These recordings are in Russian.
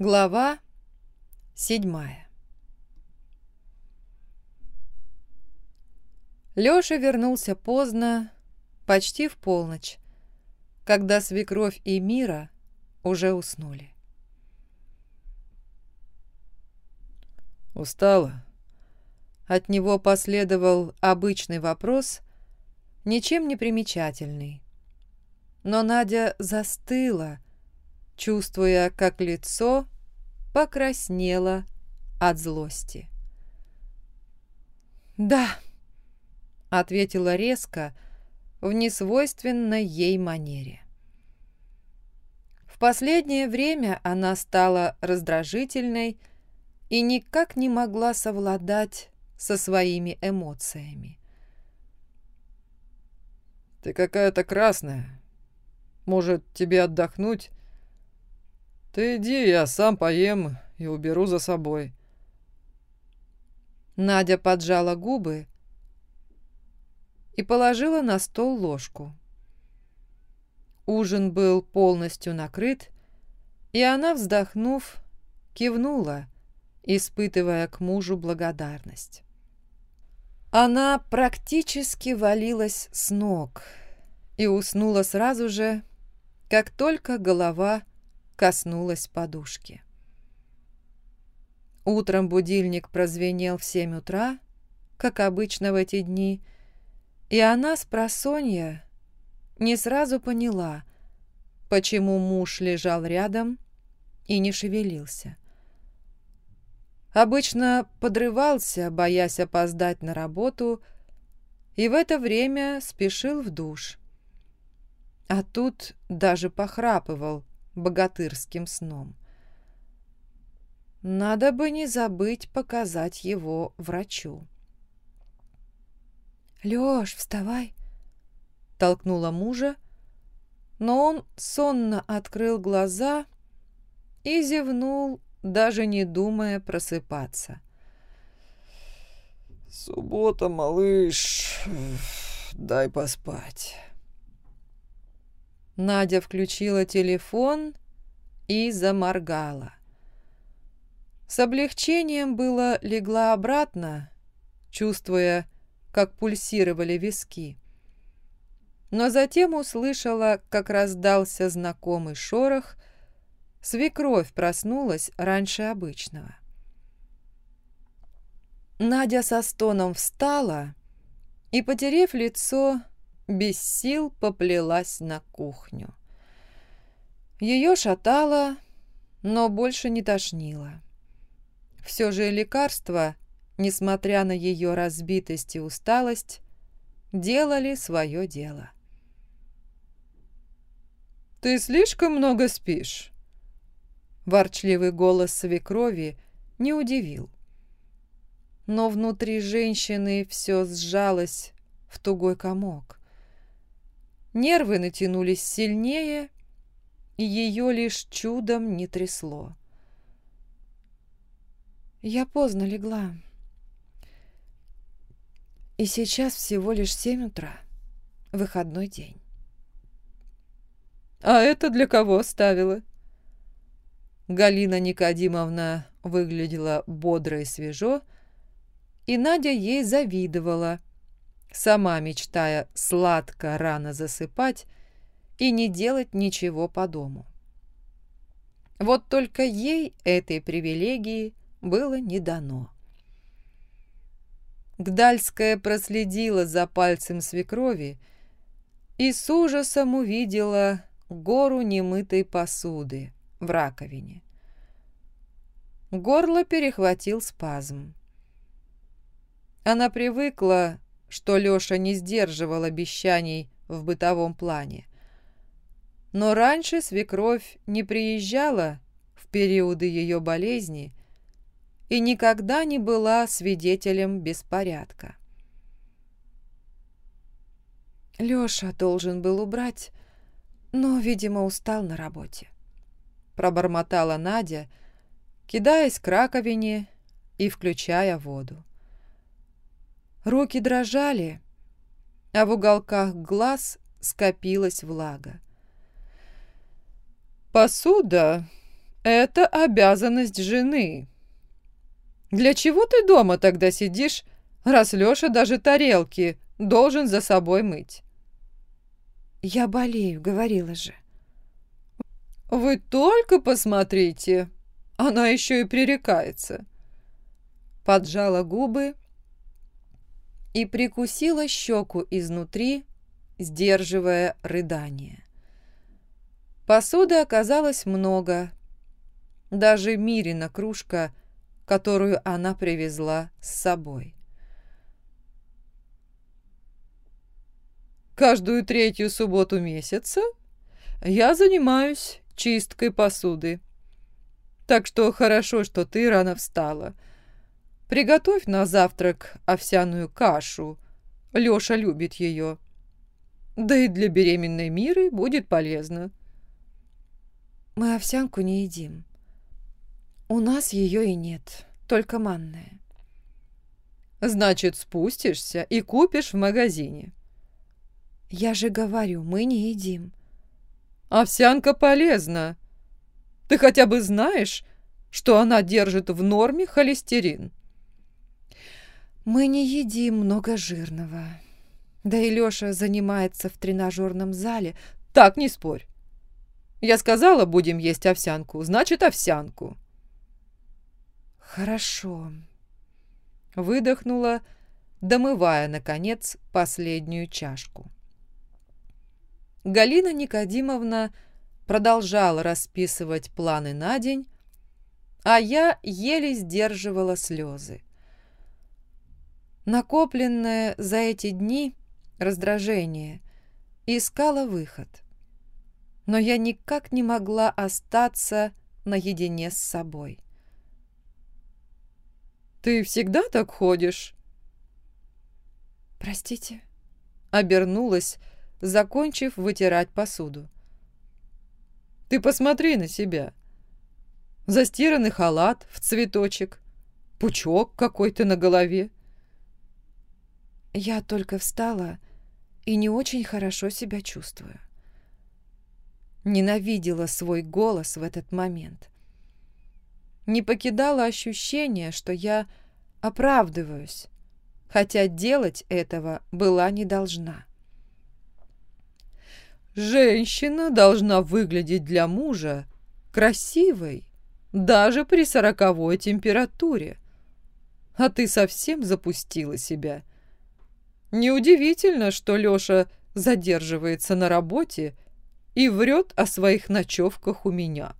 Глава седьмая Лёша вернулся поздно, почти в полночь, когда свекровь и Мира уже уснули. «Устала?» От него последовал обычный вопрос, ничем не примечательный. Но Надя застыла, чувствуя, как лицо покраснело от злости. «Да», — ответила резко, в несвойственной ей манере. В последнее время она стала раздражительной и никак не могла совладать со своими эмоциями. «Ты какая-то красная. Может, тебе отдохнуть? Ты иди, я сам поем и уберу за собой». Надя поджала губы и положила на стол ложку. Ужин был полностью накрыт, и она, вздохнув, кивнула, испытывая к мужу благодарность. Она практически валилась с ног и уснула сразу же, как только голова коснулась подушки. Утром будильник прозвенел в семь утра, как обычно в эти дни, и она с просонья не сразу поняла, почему муж лежал рядом и не шевелился. Обычно подрывался, боясь опоздать на работу, и в это время спешил в душ. А тут даже похрапывал богатырским сном. Надо бы не забыть показать его врачу. «Лёш, вставай!» — толкнула мужа, но он сонно открыл глаза и зевнул даже не думая просыпаться. «Суббота, малыш, дай поспать». Надя включила телефон и заморгала. С облегчением было легла обратно, чувствуя, как пульсировали виски. Но затем услышала, как раздался знакомый шорох — Свекровь проснулась раньше обычного. Надя со стоном встала и, потерев лицо, без сил поплелась на кухню. Ее шатало, но больше не тошнило. Все же лекарства, несмотря на ее разбитость и усталость, делали свое дело. «Ты слишком много спишь?» Ворчливый голос свекрови не удивил. Но внутри женщины все сжалось в тугой комок. Нервы натянулись сильнее, и ее лишь чудом не трясло. Я поздно легла. И сейчас всего лишь семь утра. Выходной день. «А это для кого оставила?» Галина Никодимовна выглядела бодро и свежо, и Надя ей завидовала, сама мечтая сладко рано засыпать и не делать ничего по дому. Вот только ей этой привилегии было не дано. Гдальская проследила за пальцем свекрови и с ужасом увидела гору немытой посуды, в раковине. Горло перехватил спазм. Она привыкла, что Лёша не сдерживал обещаний в бытовом плане. Но раньше свекровь не приезжала в периоды ее болезни и никогда не была свидетелем беспорядка. Лёша должен был убрать, но, видимо, устал на работе пробормотала Надя, кидаясь к раковине и включая воду. Руки дрожали, а в уголках глаз скопилась влага. «Посуда Это обязанность жены. Для чего ты дома тогда сидишь, раз Лёша даже тарелки должен за собой мыть? Я болею, говорила же. Вы только посмотрите, она еще и пререкается. Поджала губы и прикусила щеку изнутри, сдерживая рыдание. Посуды оказалось много. Даже Мирина кружка, которую она привезла с собой. Каждую третью субботу месяца я занимаюсь чисткой посуды. Так что хорошо, что ты рано встала. Приготовь на завтрак овсяную кашу. Лёша любит ее. Да и для беременной Миры будет полезно. Мы овсянку не едим. У нас ее и нет, только манная. Значит, спустишься и купишь в магазине. Я же говорю, мы не едим. Овсянка полезна. Ты хотя бы знаешь, что она держит в норме холестерин? Мы не едим много жирного. Да и Лёша занимается в тренажерном зале. Так, не спорь. Я сказала, будем есть овсянку, значит, овсянку. Хорошо. Выдохнула, домывая, наконец, последнюю чашку. Галина Никодимовна продолжала расписывать планы на день, а я еле сдерживала слезы. Накопленное за эти дни раздражение искала выход. Но я никак не могла остаться наедине с собой. «Ты всегда так ходишь?» «Простите?» Обернулась, закончив вытирать посуду. «Ты посмотри на себя. Застиранный халат в цветочек, пучок какой-то на голове. Я только встала и не очень хорошо себя чувствую. Ненавидела свой голос в этот момент. Не покидало ощущение, что я оправдываюсь, хотя делать этого была не должна. Женщина должна выглядеть для мужа красивой даже при сороковой температуре. А ты совсем запустила себя. Неудивительно, что Лёша задерживается на работе и врет о своих ночевках у меня.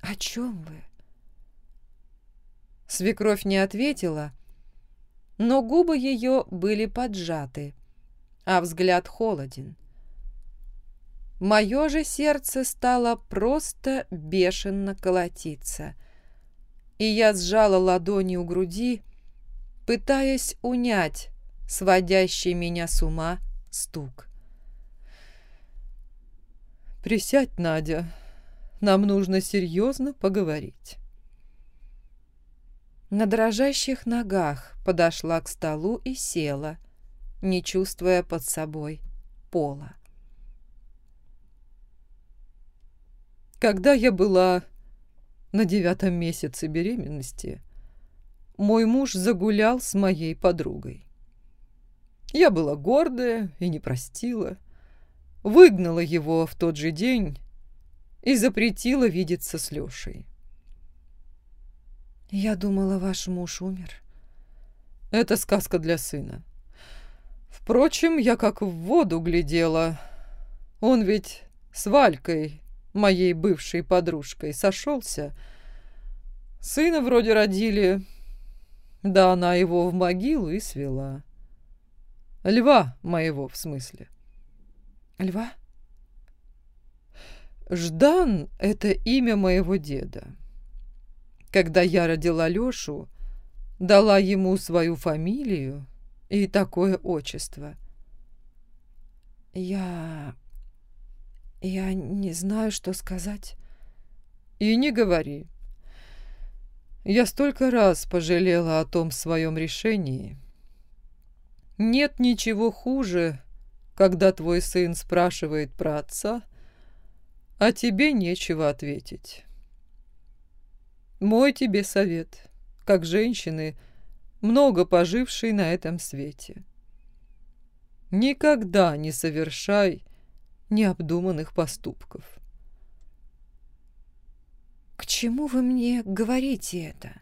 «О чем вы?» Свекровь не ответила, но губы ее были поджаты, а взгляд холоден. Мое же сердце стало просто бешено колотиться, и я сжала ладони у груди, пытаясь унять сводящий меня с ума стук. «Присядь, Надя, нам нужно серьезно поговорить». На дрожащих ногах подошла к столу и села, не чувствуя под собой пола. Когда я была на девятом месяце беременности, мой муж загулял с моей подругой. Я была гордая и не простила, выгнала его в тот же день и запретила видеться с Лешей. «Я думала, ваш муж умер». «Это сказка для сына. Впрочем, я как в воду глядела. Он ведь с Валькой, моей бывшей подружкой, сошелся. Сына вроде родили, да она его в могилу и свела. Льва моего, в смысле». «Льва?» Ждан — это имя моего деда. Когда я родила Лёшу, дала ему свою фамилию и такое отчество. Я... я не знаю, что сказать. И не говори. Я столько раз пожалела о том своем решении. Нет ничего хуже, когда твой сын спрашивает про отца, а тебе нечего ответить. Мой тебе совет, как женщины, много пожившей на этом свете. Никогда не совершай необдуманных поступков. «К чему вы мне говорите это?»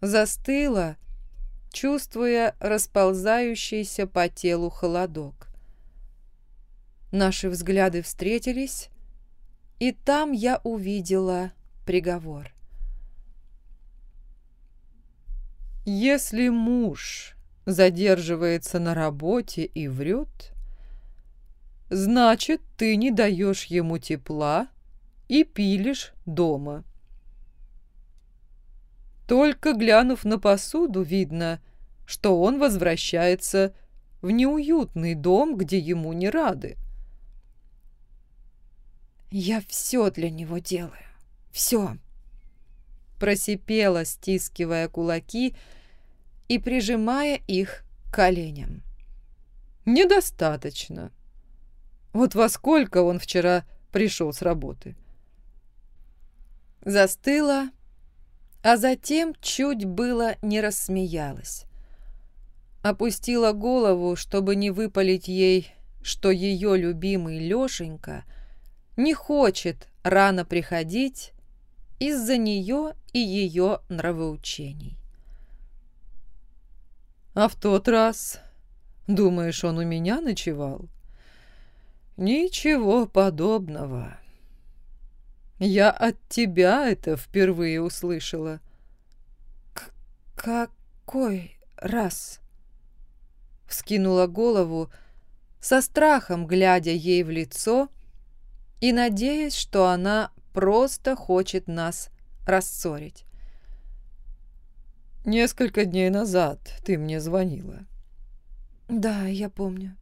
Застыла, чувствуя расползающийся по телу холодок. Наши взгляды встретились, и там я увидела приговор. Если муж задерживается на работе и врет, значит, ты не даешь ему тепла и пилишь дома. Только глянув на посуду, видно, что он возвращается в неуютный дом, где ему не рады. «Я все для него делаю. Все!» Просипела, стискивая кулаки и прижимая их к коленям. «Недостаточно. Вот во сколько он вчера пришел с работы?» Застыла, а затем чуть было не рассмеялась. Опустила голову, чтобы не выпалить ей, что ее любимый Лешенька не хочет рано приходить из-за нее и ее нравоучений. «А в тот раз, думаешь, он у меня ночевал?» «Ничего подобного. Я от тебя это впервые услышала». «Какой раз?» Вскинула голову, со страхом глядя ей в лицо и надеясь, что она просто хочет нас рассорить. «Несколько дней назад ты мне звонила». «Да, я помню».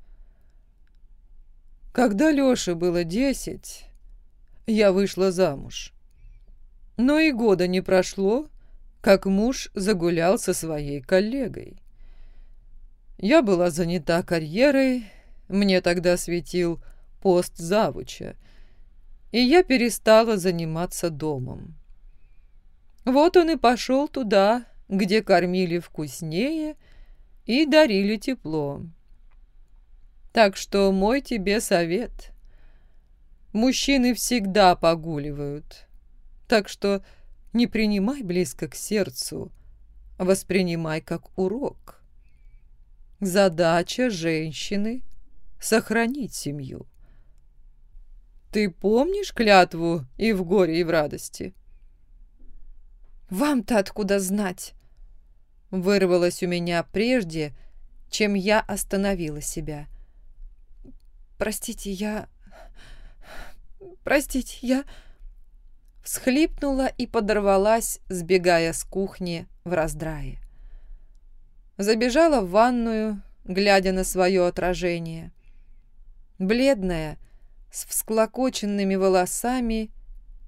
«Когда Лёше было десять, я вышла замуж. Но и года не прошло, как муж загулял со своей коллегой. Я была занята карьерой, мне тогда светил пост завуча, и я перестала заниматься домом. Вот он и пошел туда, где кормили вкуснее и дарили тепло. Так что мой тебе совет. Мужчины всегда погуливают, так что не принимай близко к сердцу, воспринимай как урок. Задача женщины — сохранить семью. Ты помнишь клятву и в горе, и в радости? Вам-то откуда знать? Вырвалось у меня прежде, чем я остановила себя. Простите, я... Простите, я... Всхлипнула и подорвалась, сбегая с кухни в раздрае. Забежала в ванную, глядя на свое отражение. Бледная, с всклокоченными волосами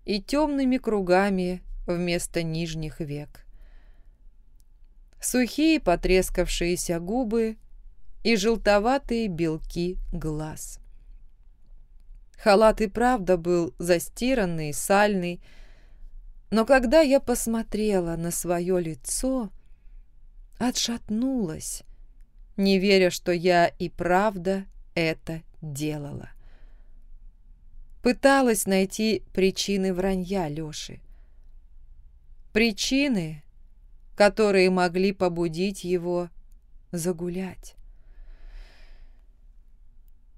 и темными кругами вместо нижних век. Сухие потрескавшиеся губы и желтоватые белки глаз. Халат и правда был застиранный, сальный, но когда я посмотрела на свое лицо, отшатнулась, не веря, что я и правда это делала. Пыталась найти причины вранья Лёши. Причины, которые могли побудить его загулять.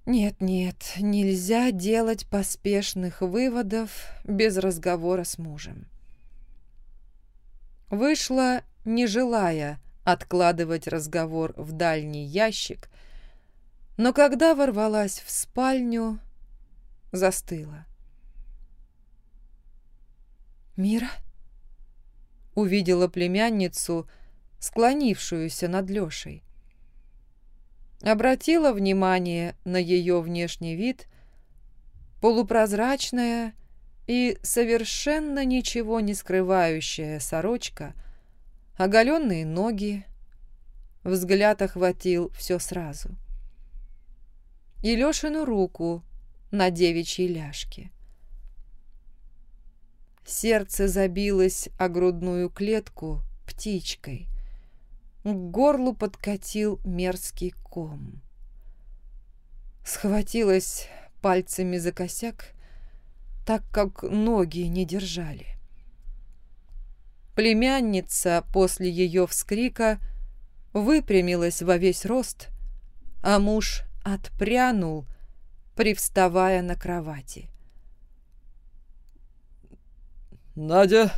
Нет-нет, нельзя делать поспешных выводов без разговора с мужем. Вышла, не желая откладывать разговор в дальний ящик, но когда ворвалась в спальню, застыла. «Мира?» Увидела племянницу, склонившуюся над Лешей. Обратила внимание на ее внешний вид, полупрозрачная и совершенно ничего не скрывающая сорочка, оголенные ноги. Взгляд охватил все сразу. И Лешину руку, на девичьей ляжке. Сердце забилось о грудную клетку птичкой. К горлу подкатил мерзкий ком. Схватилась пальцами за косяк, так как ноги не держали. Племянница после ее вскрика выпрямилась во весь рост, а муж отпрянул, привставая на кровати. «Надя,